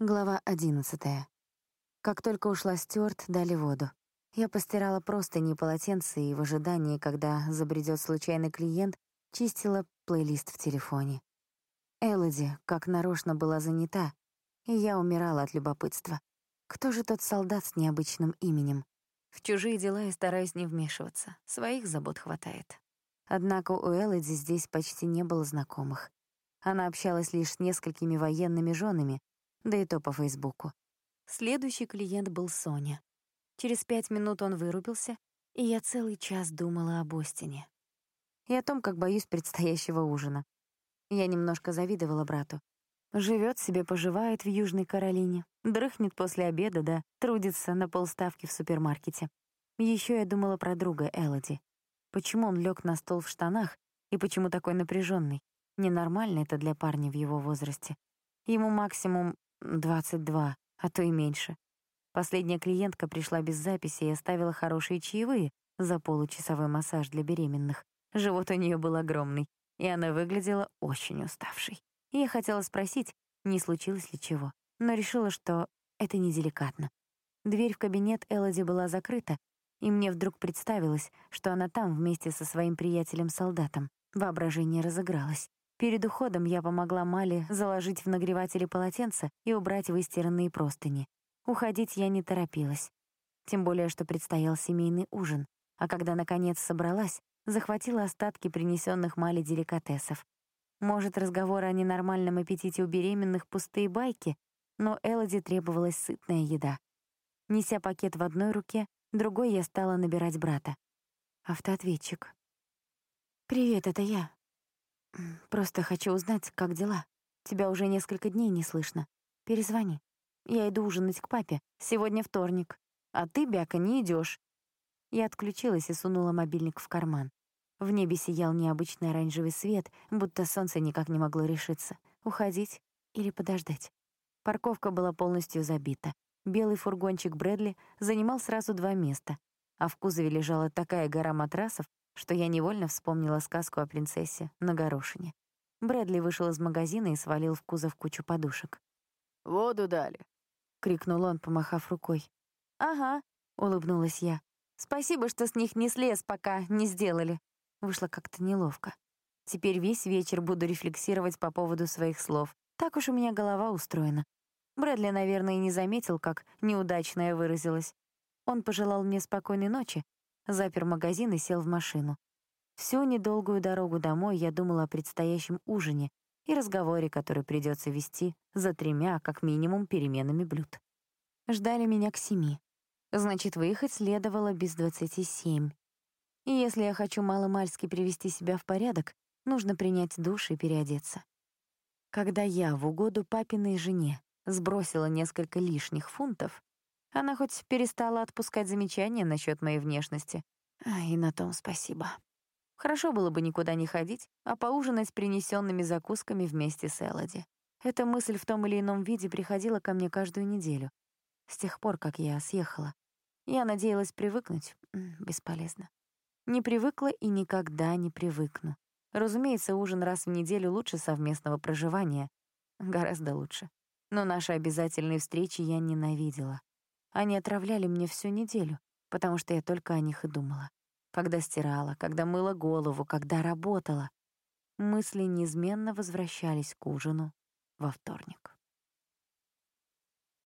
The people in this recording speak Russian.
Глава одиннадцатая. Как только ушла Стюарт, дали воду. Я постирала простыни и полотенце и в ожидании, когда забредет случайный клиент, чистила плейлист в телефоне. Элоди, как нарочно, была занята, и я умирала от любопытства. Кто же тот солдат с необычным именем? В чужие дела я стараюсь не вмешиваться, своих забот хватает. Однако у Элоди здесь почти не было знакомых. Она общалась лишь с несколькими военными женами, да и то по Фейсбуку. Следующий клиент был Соня. Через пять минут он вырубился, и я целый час думала об Остине. И о том, как боюсь предстоящего ужина. Я немножко завидовала брату. Живет себе, поживает в Южной Каролине, дрыхнет после обеда, да трудится на полставки в супермаркете. Еще я думала про друга Элоди. Почему он лег на стол в штанах и почему такой напряженный? Ненормально это для парня в его возрасте. Ему максимум 22, а то и меньше. Последняя клиентка пришла без записи и оставила хорошие чаевые за получасовой массаж для беременных. Живот у нее был огромный, и она выглядела очень уставшей. Я хотела спросить, не случилось ли чего, но решила, что это неделикатно. Дверь в кабинет Элоди была закрыта, и мне вдруг представилось, что она там вместе со своим приятелем-солдатом. Воображение разыгралось. Перед уходом я помогла Мале заложить в нагреватели полотенце и убрать выстиранные простыни. Уходить я не торопилась. Тем более, что предстоял семейный ужин. А когда, наконец, собралась, захватила остатки принесенных Мале деликатесов. Может, разговоры о ненормальном аппетите у беременных — пустые байки, но Элоди требовалась сытная еда. Неся пакет в одной руке, другой я стала набирать брата. Автоответчик. «Привет, это я. Просто хочу узнать, как дела. Тебя уже несколько дней не слышно. Перезвони. Я иду ужинать к папе. Сегодня вторник. А ты, Бяка, не идешь. Я отключилась и сунула мобильник в карман. В небе сиял необычный оранжевый свет, будто солнце никак не могло решиться. Уходить или подождать. Парковка была полностью забита. Белый фургончик Брэдли занимал сразу два места, а в кузове лежала такая гора матрасов, что я невольно вспомнила сказку о принцессе на горошине. Брэдли вышел из магазина и свалил в кузов кучу подушек. «Воду дали», — крикнул он, помахав рукой. «Ага», — улыбнулась я. «Спасибо, что с них не слез, пока не сделали». Вышло как-то неловко. Теперь весь вечер буду рефлексировать по поводу своих слов. Так уж у меня голова устроена. Брэдли, наверное, и не заметил, как неудачно я выразилась. Он пожелал мне спокойной ночи, запер магазин и сел в машину. Всю недолгую дорогу домой я думала о предстоящем ужине и разговоре, который придется вести за тремя, как минимум, переменами блюд. Ждали меня к семи. Значит, выехать следовало без двадцати семь. И если я хочу маломальски привести себя в порядок, нужно принять душ и переодеться. Когда я в угоду папиной жене сбросила несколько лишних фунтов, она хоть перестала отпускать замечания насчет моей внешности. А, и на том спасибо. Хорошо было бы никуда не ходить, а поужинать принесенными закусками вместе с Элоди. Эта мысль в том или ином виде приходила ко мне каждую неделю. С тех пор, как я съехала. Я надеялась привыкнуть. Бесполезно. Не привыкла и никогда не привыкну. Разумеется, ужин раз в неделю лучше совместного проживания. Гораздо лучше. Но наши обязательные встречи я ненавидела. Они отравляли мне всю неделю, потому что я только о них и думала. Когда стирала, когда мыла голову, когда работала. Мысли неизменно возвращались к ужину во вторник.